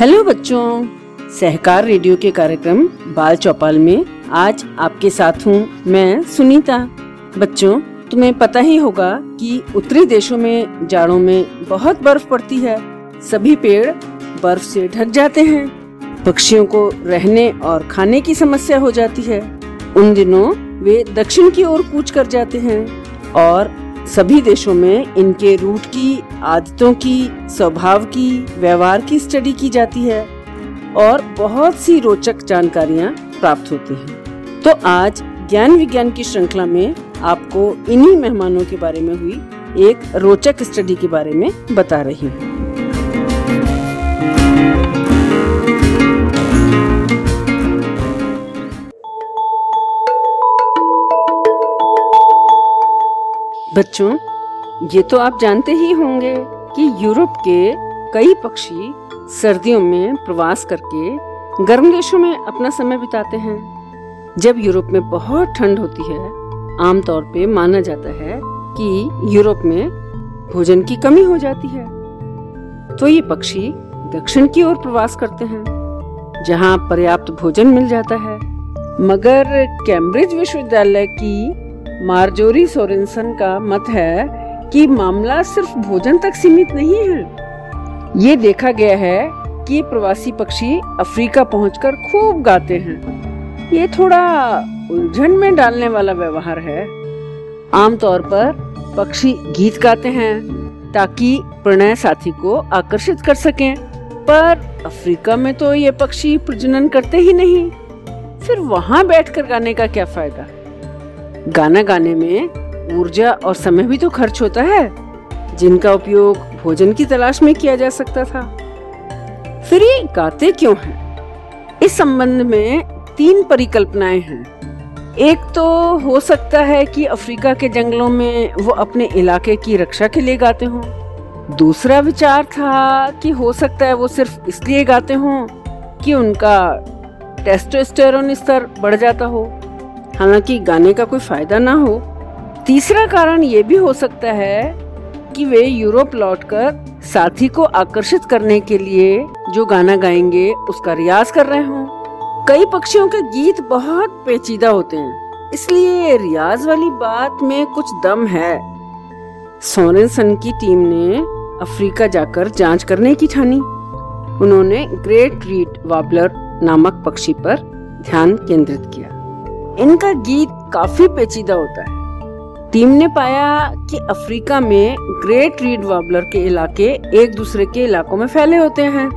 Hello बच्चों, सहकार radio के कार्यक्रम बाल चौपाल में आज आपके साथ हूँ मैं सुनीता। बच्चों, तुम्हें पता ही होगा कि उत्तरी देशों में जाड़ों में बहुत बर्फ़ पड़ती है। सभी पेड़ बर्फ़ से ढक जाते हैं। पक्षियों को रहने और खाने की समस्या हो जाती है। उन दिनों वे दक्षिण की ओर कूच कर जाते हैं और सभी देशों में इनके रूट की, आदतों की, स्वभाव की, व्यवहार की स्टडी की जाती है और बहुत सी रोचक जानकारियाँ प्राप्त होती हैं। तो आज ज्ञान विज्ञान की श्रृंखला में आपको इन्हीं मेहमानों के बारे में हुई एक रोचक स्टडी के बारे में बता रही हूँ बच्चों, ये तो आप जानते ही होंगे कि यूरोप के कई पक्षी सर्दियों में प्रवास करके गर्म देशों में अपना समय बिताते हैं। जब यूरोप में बहुत ठंड होती है, आमतौर पे माना जाता है कि यूरोप में भोजन की कमी हो जाती है। तो ये पक्षी दक्षिण की ओर प्रवास करते हैं, जहाँ पर्याप्त भोजन मिल जाता है। मगर कैम्ब्रिज विश्वविद्यालय की मार्जोरी सोरेंसन का मत है कि मामला सिर्फ़ भोजन तक सीमित नहीं है। ये देखा गया है कि प्रवासी पक्षी अफ्रीका पहुंचकर खूब गाते हैं। ये थोड़ा उलझन में डालने वाला व्यवहार है। आमतौर पर पक्षी गीत गाते हैं ताकि प्रणय साथी को आकर्षित कर सकें, पर अफ्रीका में तो ये पक्षी प्रजनन करते ही नहीं। फिर वहाँ बैठकर गाने का क्या फ़ायदा? गाना गाने में ऊर्जा और समय भी तो खर्च होता है, जिनका उपयोग भोजन की तलाश में किया जा सकता था। फिर ये गाते क्यों हैं? इस संबंध में तीन परिकल्पनाएँ हैं। एक तो हो सकता है कि अफ्रीका के जंगलों में वो अपने इलाके की रक्षा के लिए गाते हों। दूसरा विचार था कि हो सकता है वो सिर्फ़ इसलिए गाते हों कि उनका टेस्टोस्टेरोन स्तर बढ़ जाता हो। हालाँकि गाने का कोई फ़ायदा ना हो। तीसरा कारण ये भी हो सकता है कि वे यूरोप लौटकर साथी को आकर्षित करने के लिए जो गाना गाएँगे, उसका रियाज कर रहे हों। कई पक्षियों के गीत बहुत पेचीदा होते हैं, इसलिए रियाज वाली बात में कुछ दम है। सोरेनसन की टीम ने अफ्रीका जाकर जाँच करने की ठानी। उन्होंने ग्रेट रीड वाबलर नामक पक्षी पर ध्यान केंद्रित किया। इनका गीत काफ़ी पेचीदा होता है। टीम ने पाया कि अफ्रीका में ग्रेट रीड वाबलर के इलाके एक दूसरे के इलाकों में फैले होते हैं।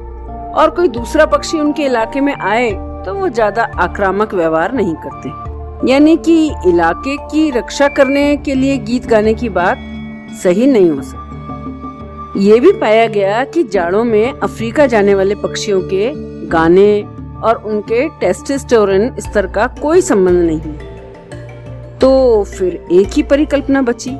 और कोई दूसरा पक्षी उनके इलाके में आए तो वो ज़्यादा आक्रामक व्यवहार नहीं करते। यानी कि इलाके की रक्षा करने के लिए गीत गाने की बात सही नहीं हो सकती। ये भी पाया गया कि जाड़ों में अफ्रीका जाने वाले पक्षियों के गाने और उनके टेस्टोस्टेरोन स्तर का कोई संबंध नहीं तो फिर एक ही परिकल्पना बची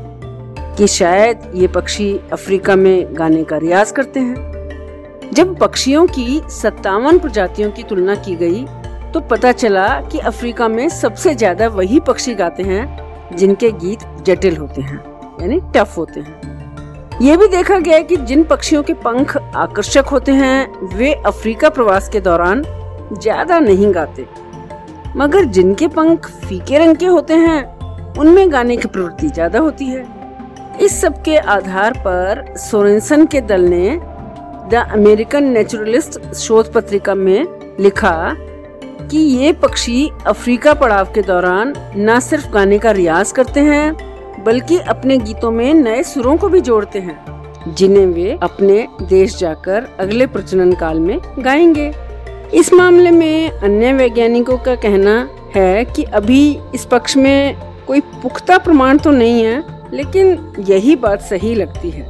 कि शायद ये पक्षी अफ्रीका में गाने का रियाज करते हैं। जब पक्षियों की सत्तावन प्रजातियों की तुलना की गई तो पता चला कि अफ्रीका में सबसे ज़्यादा वही पक्षी गाते हैं जिनके गीत जटिल होते हैं, यानी टफ होते हैं। ये भी देखा गया कि जिन पक्षियों के पंख आकर्षक होते हैं, वे अफ्रीका प्रवास के दौरान ज़्यादा नहीं गाते। मगर जिनके पंख फीके रंग के होते हैं, उनमें गाने की प्रवृत्ति ज़्यादा होती है। इस सब के आधार पर सोरेंसन के दल ने द अमेरिकन नेचुरलिस्ट शोध पत्रिका में लिखा कि ये पक्षी अफ्रीका पड़ाव के दौरान न सिर्फ़ गाने का रियाज करते हैं, बल्कि अपने गीतों में नए सुरों को भी जोड़ते हैं, जिन्हें वे अपने देश जाकर अगले प्रजनन काल में गाएँगे। इस मामले में अन्य वैज्ञानिकों का कहना है कि अभी इस पक्ष में कोई पुख्ता प्रमाण तो नहीं है, लेकिन यही बात सही लगती है।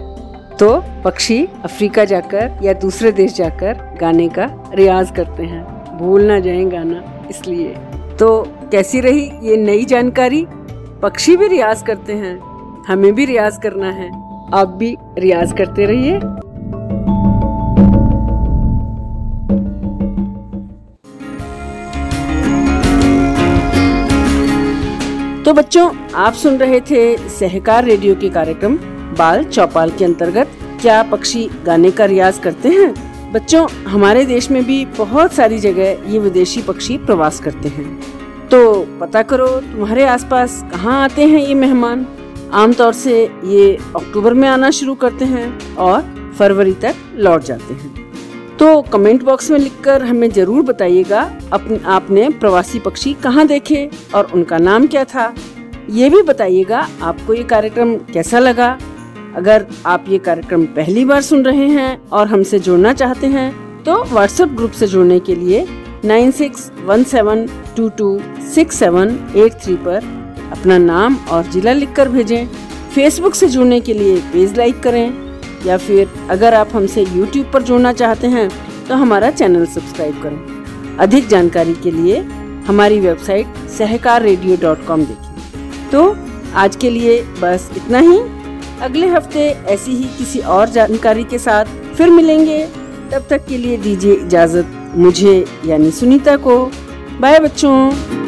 तो पक्षी अफ्रीका जाकर या दूसरे देश जाकर गाने का रियाज करते हैं। भूल ना जाए गाना, इसलिए। तो कैसी रही ये नई जानकारी? पक्षी भी रियाज करते हैं, हमें भी रियाज करना है। आप भी रियाज करते रहिए। तो बच्चों, आप सुन रहे थे सहकार रेडियो के कार्यक्रम, बाल चौपाल के अंतर्गत। क्या पक्षी गाने का रियाज करते हैं? बच्चों, हमारे देश में भी बहुत सारी जगह ये विदेशी पक्षी प्रवास करते हैं। तो पता करो, तुम्हारे आसपास कहाँ आते हैं ये मेहमान? आमतौर से ये अक्टूबर में आना शुरू करते हैं और फरवरी तक लौट जाते हैं। तो कमेंट बॉक्स में लिखकर हमें ज़रूर बताइएगा आपने प्रवासी पक्षी कहाँ देखे और उनका नाम क्या था। ये भी बताइएगा, आपको ये कार्यक्रम कैसा लगा? अगर आप ये कार्यक्रम पहली बार सुन रहे हैं और हमसे जुड़ना चाहते हैं तो व्हाट्सएप ग्रुप से जुड़ने के लिए nine six one seven two two six seven eight three पर अपना नाम और जिला लिखकर भेजें। फेसबुक से जुड़ने के लिए पेज लाइक करें। या फिर अगर आप हमसे यूट्यूब पर जुड़ना चाहते हैं तो हमारा चैनल सब्सक्राइब करें। अधिक जानकारी के लिए हमारी website Sahkar radio dot com देखिए तो आज के लिए बस इतना ही। अगले हफ़्ते ऐसी ही किसी और जानकारी के साथ फिर मिलेंगे। तब तक के लिए दीजिए इजाज़त मुझे यानी सुनीता को। बाय बच्चों।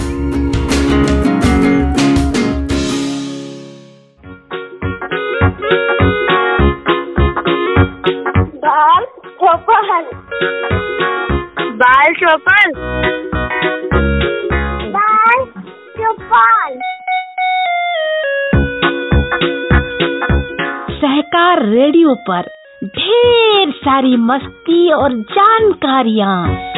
बाल चौपाल। बाल चौपाल। सहकार रेडियो पर ढेर सारी मस्ती और जानकारियाँ।